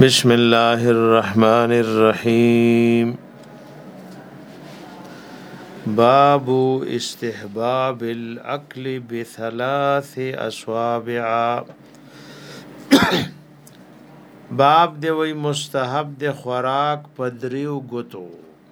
بسم الله الرحمن الرحیم باب استحباب الاكل بثلاث اصابع باب دی وی مستحب دی خوراک پدریو گتو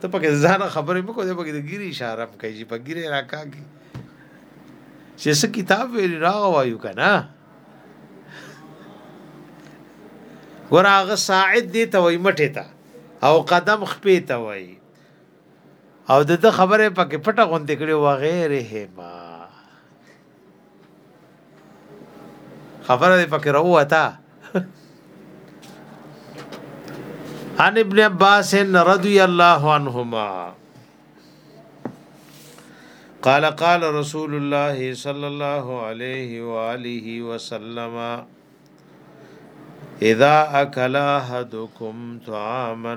ته پکې ځان خبرې مکو دې پکې د ګيري اشاره کوي چې په ګيري راکاږي چې څه کتاب ویل راغوایو کنه ګوراغه ساعد دې ته وای مټه تا او قدم خپې ته وای او د خبره پکې پټه غونډې کړي و غیره ما خبره پکې راوته ان ابن عباس رضی الله عنهما قال قال رسول الله صلى الله عليه واله وسلم اذا اكل احدكم طعاما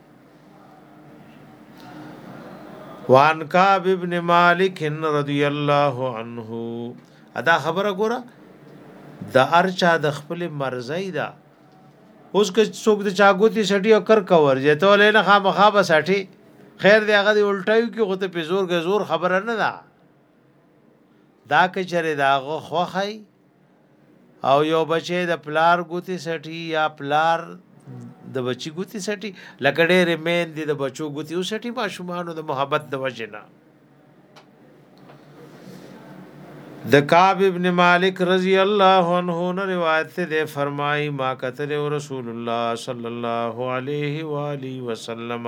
وان کعب ابن مالک رضی الله عنه ادا خبره ګوره د ارچا د خپل مرزي دا اوس که څوک د چاګوتی سټي او کر کور جته ولې نه خامخا به سټي خیر دی هغه دی الټایو کې غوته په زور غزور خبره نه ده دا کچره دا غو خوخی او یو بچی د پلار ګوتی سټی یا پلار د بچی ګوتی سټی لکه ډېر مین دي د بچو ګوتی او سټی ماشومانو د محبت د وجنه د کعب ابن مالک رضی الله عنه نه روایت ده فرمای ما کتل رسول الله صلی الله علیه و آله وسلم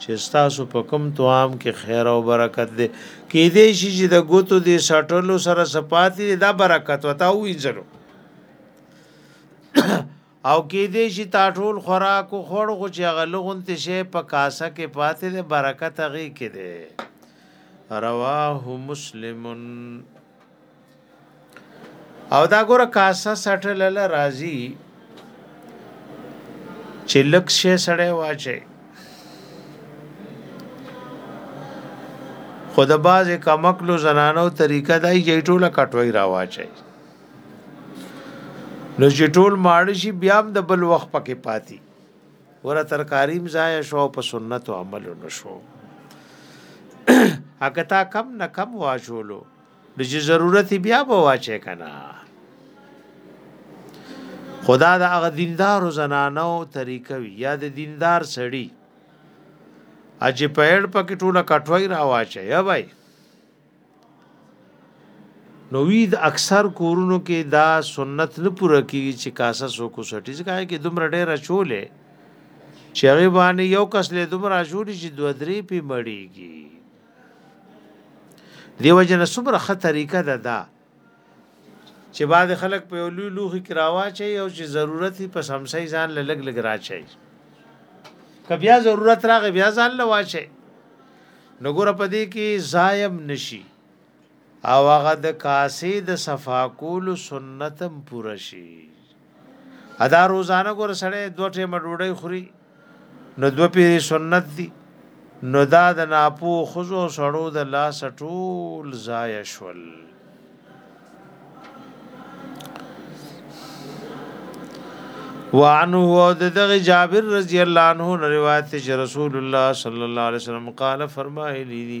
چې ستاسو په کوم توام کې خیر او برکت دی کې دې شي چې د ګوتو دې سټلو سره سپاتې دا برکت وتا وې زرو او کې دې شي تا ټول خوراک او خور خو چې غلغون ته شي په کاسه کې پاتې دې برکت غي کې دې رواه مسلمن او دا ګوره کاسه سټل له راضی چې لکس شي سړی واچي خود باز کمکلو زنانو طریقه دای جې ټوله کټوي راواچي نو چې ټول ماړ شي بیا هم د بل وخت پکې پاتې ور ترکاریم ځای شو په سنت عمل نشو هغه تا کم نه کم واچولو د چې ضرورت بیا به واچې کنه خدا د هغه دیندار زنانو طریقه وی یا د دیندار سړی اجه پیړ پکې ټوله کټوي را واچې یا بھائی نو وی د اکثر کورونو کې دا سنت نه پوره کیږي چې کاسه سو کو سټی ځکه کې دومره ډیره چولې چې هغه باندې یو کس له دومره جوړي چې دوه درې په مړیږي دیو جن سمره خه طریقه ده دا چې بعد خلک په یو لوی لوخي کې راواچي او چې ضرورت یې په سمسي ځان لګ لګ راچي که بیا ضرورت راغی بیا ځان لواچي نګور په دې کې زایم نشي او هغه د کاسې د صفا کول سنتم پوره شي ادا روزانه ګور سړی دوه ټیمه ډوډۍ خوري نو دوه پیری سنت دي نو دا د ناپو خزو سړو د لاس ټول ضایع شول وعنه او دغه جابر رضی الله عنه روایت چې رسول الله صلی الله علیه وسلم قال فرمایلی دي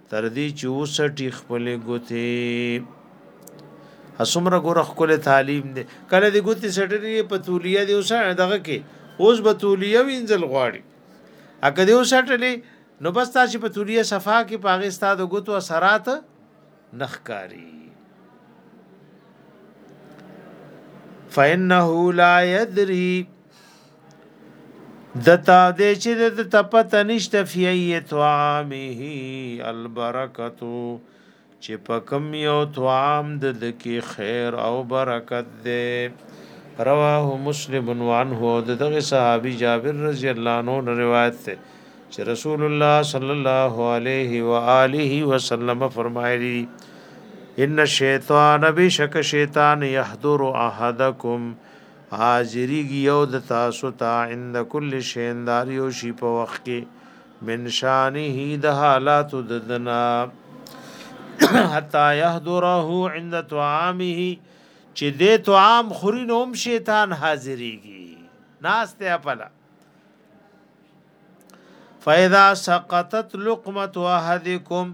تر دې چې وسټي خپل ګوتې اسمره ګوره خپل تعلیم دې کله دې ګوتې سټري په تولیه دې اوسه دغه کې اوس به تولیه وینځل غواړي اګه دې وسټلې نو بس تاسو په تولیه صفا کې پاغه استاد غوتو اثرات نخکاری فإنه لا يدري دتا دې چې د تپته نشته فی طعامه البرکتو چې پکم یو طعام د دکی خیر او برکت دې رواه مسلم عنوان هو دغه صحابي جابر رضی الله عنه روایت ته چې رسول الله صلی الله علیه و آله وسلم فرمایلی ان الشیطان بشک شیطان یحضر احدکم حاضریږي یو د تاسو ته عند کل شین دار یو شی په وخت کې من شانه د حالات د دنا حتا يهدره عند طعامه چې دې طعام خوري نوم شیطان حاضریږي ناس ته خپل فاذا سقطت لقمه احدكم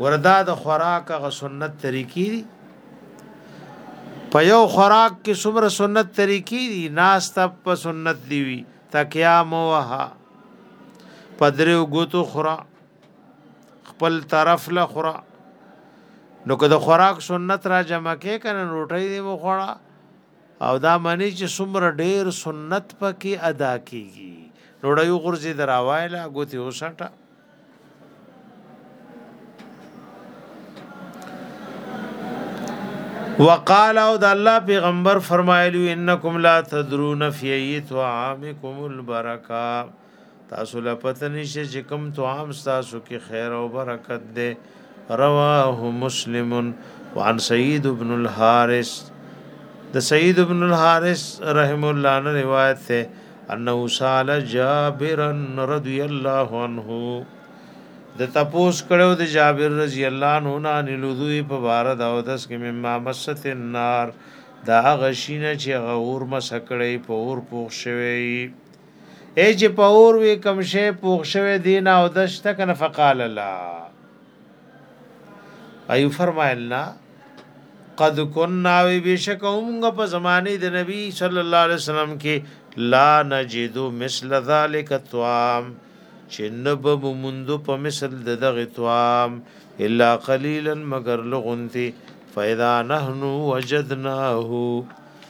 وردا د خوراک غ سنت طریقې دي په یو خوراک کې څومره سنت طریقې دي ناس ته په سنت دی وی تکیا موه پدریو ګوتو خورا خپل طرف له خورا نو که د خوراک سنت را جمع کې کنه روټي دی مو خورا او دا معنی چې څومره ډیر سنت پکې ادا کیږي روړی غرزي دراوایلا ګوتې وسټه وقال او د الله پیغمبر فرمایلی انکم لا تدرون فی ایت وعامکم البرکا تاسو لا پته نشئ چې کوم تو عام تاسو کې خیر او برکت ده رواه مسلم وعن سعید بن الحارث د سعید بن الحارث رحم الله عنه روایت ته انه سال جابر رضی الله عنه د تپوس کړو د جابر رضی الله عنه نه نلوذوی په بار دا او دس کې مما مست النار دا غشینه چې غور مسکړې په اور پوښ شوی اے چې په اور وی کم شی پوښ شوی دین او د شته کنه فقال لا ایو فرمایل نا قد كنا وی بشک اومغه په زمانه د نبی صلی الله علیه وسلم کې لا نجدو مثل ذلک طعام چې نب ممندو په مثل د دغه طعام الا قليلا مگر لغنتی فاذا نحنو وجدناه